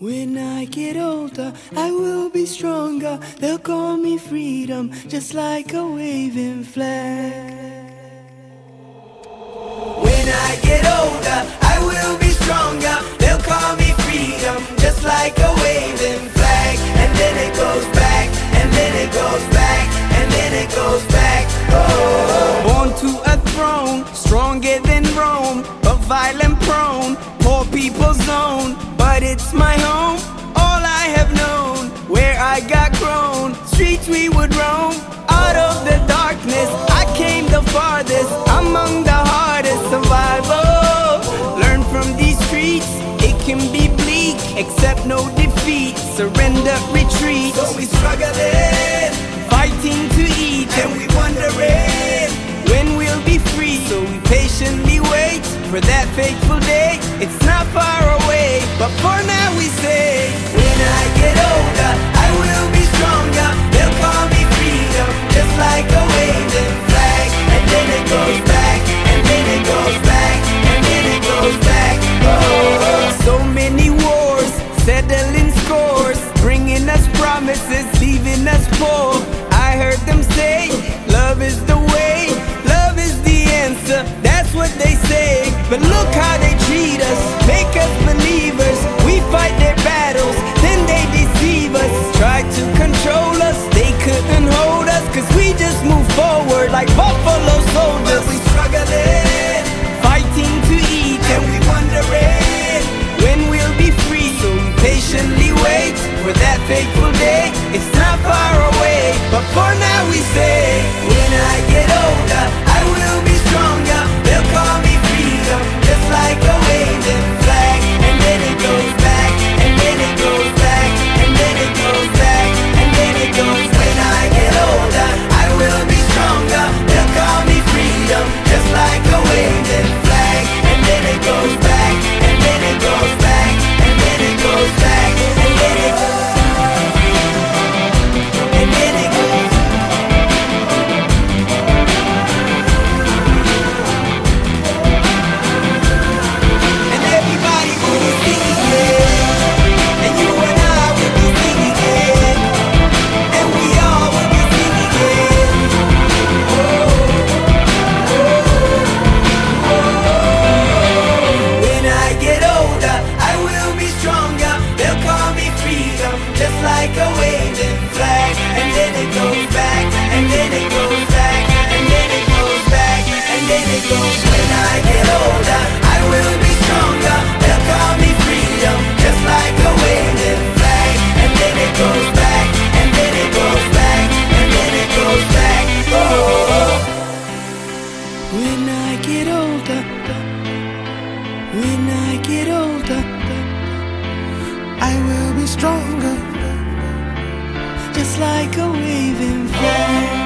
When I get older, I will be stronger. They'll call me freedom, just like a waving flag. When I get older, I will be stronger. They'll call me freedom, just like a waving flag. And then it goes back, and then it goes back, and then it goes back. Oh. Born to a throne, stronger than Rome, but violent prone, poor people's zone. But it's my home, all I have known, where I got grown. Streets we would roam, out of the darkness. I came the farthest, among the hardest survival. Learn from these streets, it can be bleak, accept no defeat, surrender, retreat. So we struggling, Fighting to eat, and we wondering. when we'll be free. So we patiently wait for that fateful day. It's not far but for now we say, When I get older, I will be stronger. They'll call me freedom, just like a waving flag. And then it goes back, and then it goes back, and then it goes back. Oh, so many wars, settling scores, bringing us promises, leaving us poor. I heard them say, love is the way, forward like buffalo but soldiers. we struggling, Fighting to eat and we wondering. when we'll be free. So we patiently wait for that fateful like a waving flag. And then it goes back, and then it goes back, and then it goes back, and then it goes. When I get older, I will be stronger. They'll call me freedom, just like a waving flag. And then it goes back, and then it goes back, and then it goes back. Oh. When I get older, when I get older, I will be stronger, like a waving flag.